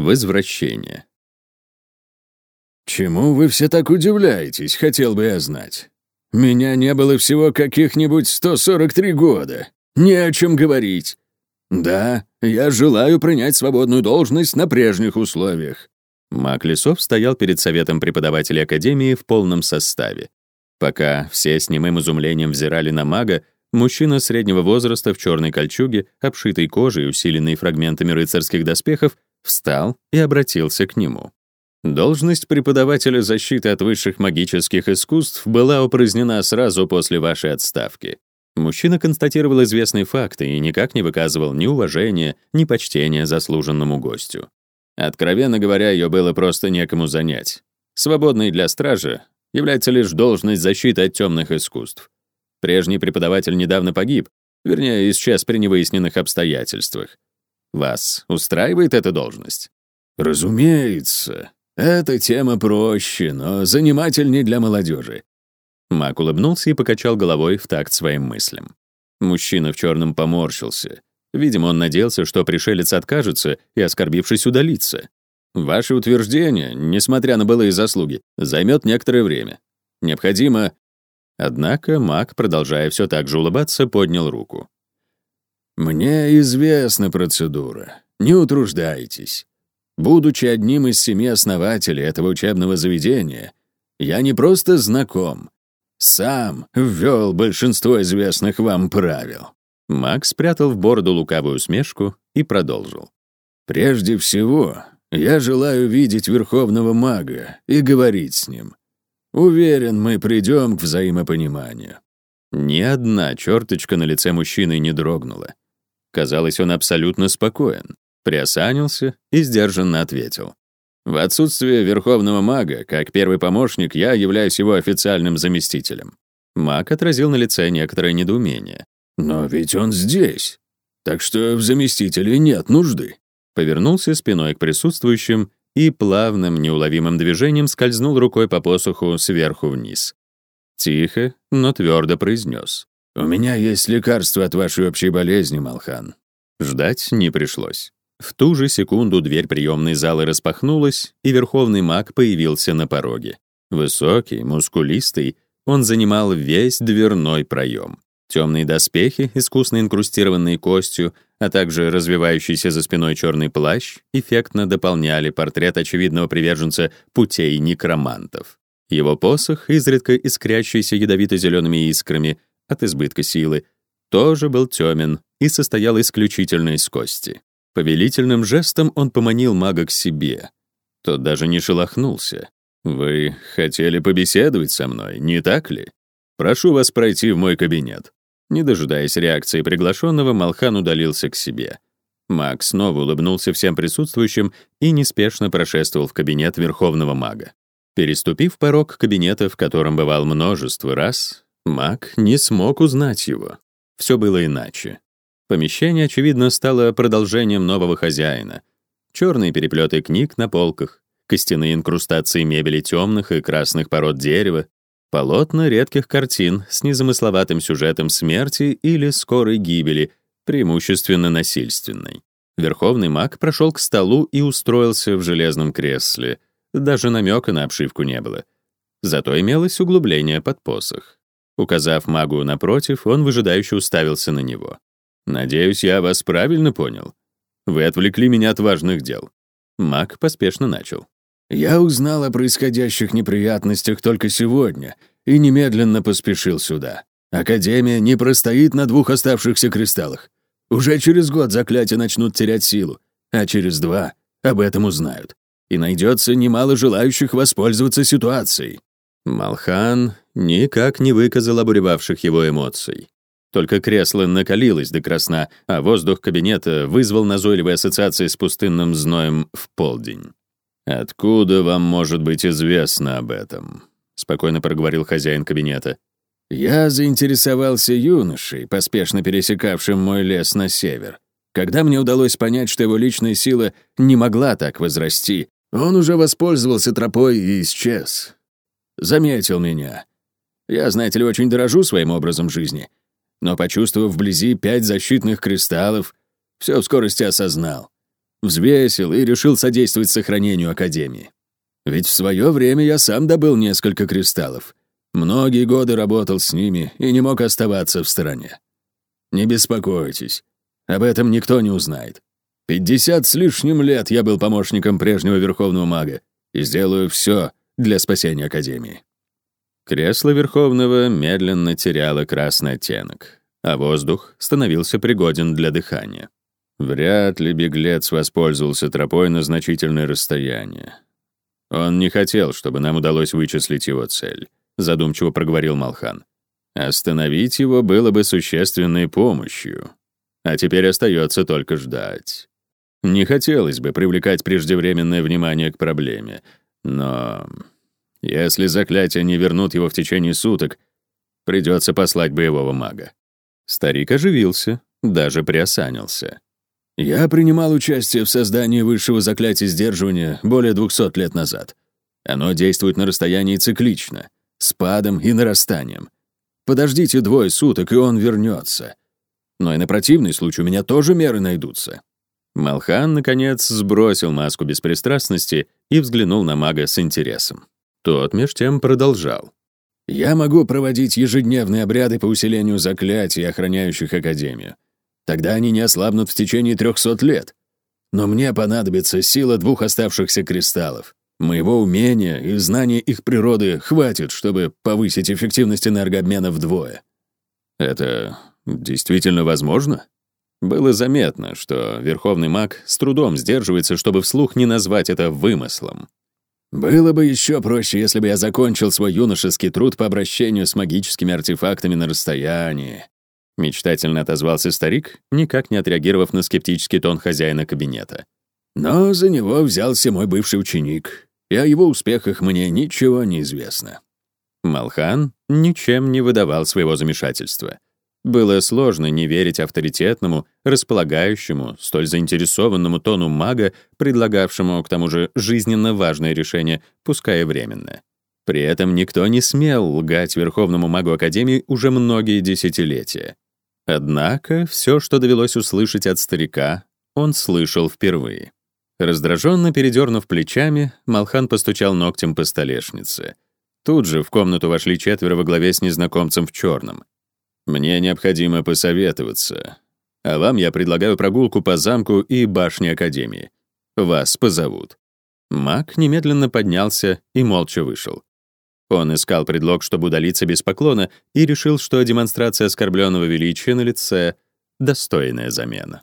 Возвращение. «Чему вы все так удивляетесь, хотел бы я знать. Меня не было всего каких-нибудь 143 года. Не о чем говорить. Да, я желаю принять свободную должность на прежних условиях». Мак Лесов стоял перед советом преподавателей Академии в полном составе. Пока все с немым изумлением взирали на мага, мужчина среднего возраста в черной кольчуге, обшитой кожей, усиленной фрагментами рыцарских доспехов, встал и обратился к нему. Должность преподавателя защиты от высших магических искусств была упразднена сразу после вашей отставки. Мужчина констатировал известные факты и никак не выказывал ни уважения, ни почтения заслуженному гостю. Откровенно говоря, ее было просто некому занять. Свободной для стража является лишь должность защиты от темных искусств. Прежний преподаватель недавно погиб, вернее, исчез при невыясненных обстоятельствах. Вас устраивает эта должность? Разумеется. Эта тема проще, но занимательней для молодежи. Мак улыбнулся и покачал головой в такт своим мыслям. Мужчина в черном поморщился. Видимо, он надеялся, что пришелец откажется и, оскорбившись, удалится. Ваше утверждение, несмотря на былые заслуги, займет некоторое время. Необходимо... Однако Мак, продолжая все так же улыбаться, поднял руку. «Мне известна процедура. Не утруждайтесь. Будучи одним из семи основателей этого учебного заведения, я не просто знаком, сам ввел большинство известных вам правил». Макс спрятал в бороду лукавую усмешку и продолжил. «Прежде всего, я желаю видеть Верховного Мага и говорить с ним. Уверен, мы придем к взаимопониманию». Ни одна черточка на лице мужчины не дрогнула. Казалось, он абсолютно спокоен, приосанился и сдержанно ответил. «В отсутствие Верховного Мага, как первый помощник, я являюсь его официальным заместителем». Маг отразил на лице некоторое недоумение. «Но ведь он здесь, так что в заместителе нет нужды». Повернулся спиной к присутствующим и плавным, неуловимым движением скользнул рукой по посоху сверху вниз. Тихо, но твердо произнес. «У меня есть лекарство от вашей общей болезни, Малхан». Ждать не пришлось. В ту же секунду дверь приемной залы распахнулась, и верховный маг появился на пороге. Высокий, мускулистый, он занимал весь дверной проем. Темные доспехи, искусно инкрустированные костью, а также развивающийся за спиной черный плащ, эффектно дополняли портрет очевидного приверженца путей некромантов. Его посох, изредка искрящийся ядовито-зелеными искрами, от избытка силы, тоже был темен и состоял исключительно из кости. Повелительным жестом он поманил мага к себе. Тот даже не шелохнулся. «Вы хотели побеседовать со мной, не так ли? Прошу вас пройти в мой кабинет». Не дожидаясь реакции приглашенного, Малхан удалился к себе. Маг снова улыбнулся всем присутствующим и неспешно прошествовал в кабинет Верховного Мага. Переступив порог кабинета, в котором бывал множество раз, Маг не смог узнать его. Все было иначе. Помещение, очевидно, стало продолжением нового хозяина. Черные переплеты книг на полках, костяные инкрустации мебели темных и красных пород дерева, полотна редких картин с незамысловатым сюжетом смерти или скорой гибели, преимущественно насильственной. Верховный маг прошел к столу и устроился в железном кресле. Даже намека на обшивку не было. Зато имелось углубление под посох. Указав магу напротив, он выжидающе уставился на него. «Надеюсь, я вас правильно понял. Вы отвлекли меня от важных дел». Маг поспешно начал. «Я узнал о происходящих неприятностях только сегодня и немедленно поспешил сюда. Академия не простоит на двух оставшихся кристаллах. Уже через год заклятия начнут терять силу, а через два об этом узнают. И найдется немало желающих воспользоваться ситуацией». Малхан никак не выказал обуревавших его эмоций. Только кресло накалилось до красна, а воздух кабинета вызвал назойливые ассоциации с пустынным зноем в полдень. «Откуда вам может быть известно об этом?» — спокойно проговорил хозяин кабинета. «Я заинтересовался юношей, поспешно пересекавшим мой лес на север. Когда мне удалось понять, что его личная сила не могла так возрасти, он уже воспользовался тропой и исчез. Заметил меня. Я, знаете ли, очень дорожу своим образом жизни, но, почувствовав вблизи пять защитных кристаллов, все в скорости осознал. взвесил и решил содействовать сохранению Академии. Ведь в свое время я сам добыл несколько кристаллов. Многие годы работал с ними и не мог оставаться в стороне. Не беспокойтесь, об этом никто не узнает. Пятьдесят с лишним лет я был помощником прежнего Верховного Мага и сделаю все для спасения Академии. Кресло Верховного медленно теряло красный оттенок, а воздух становился пригоден для дыхания. Вряд ли беглец воспользовался тропой на значительное расстояние. Он не хотел, чтобы нам удалось вычислить его цель, задумчиво проговорил Малхан. Остановить его было бы существенной помощью. А теперь остается только ждать. Не хотелось бы привлекать преждевременное внимание к проблеме, но если заклятия не вернут его в течение суток, придется послать боевого мага. Старик оживился, даже приосанился. Я принимал участие в создании высшего заклятия сдерживания более 200 лет назад. Оно действует на расстоянии циклично, с падом и нарастанием. Подождите двое суток, и он вернется. Но и на противный случай у меня тоже меры найдутся. Малхан, наконец, сбросил маску беспристрастности и взглянул на мага с интересом. Тот меж тем продолжал. «Я могу проводить ежедневные обряды по усилению заклятий, охраняющих Академию. Тогда они не ослабнут в течение трехсот лет. Но мне понадобится сила двух оставшихся кристаллов. Моего умения и знания их природы хватит, чтобы повысить эффективность энергообмена вдвое». «Это действительно возможно?» Было заметно, что Верховный маг с трудом сдерживается, чтобы вслух не назвать это вымыслом. «Было бы еще проще, если бы я закончил свой юношеский труд по обращению с магическими артефактами на расстоянии», мечтательно отозвался старик, никак не отреагировав на скептический тон хозяина кабинета. «Но за него взялся мой бывший ученик, и о его успехах мне ничего не известно». Малхан ничем не выдавал своего замешательства — было сложно не верить авторитетному, располагающему, столь заинтересованному тону мага, предлагавшему, к тому же, жизненно важное решение, пускай и временное. При этом никто не смел лгать Верховному магу Академии уже многие десятилетия. Однако все, что довелось услышать от старика, он слышал впервые. Раздраженно передернув плечами, Малхан постучал ногтем по столешнице. Тут же в комнату вошли четверо во главе с незнакомцем в черном. Мне необходимо посоветоваться. А вам я предлагаю прогулку по замку и башне Академии. Вас позовут». Маг немедленно поднялся и молча вышел. Он искал предлог, чтобы удалиться без поклона, и решил, что демонстрация оскорбленного величия на лице — достойная замена.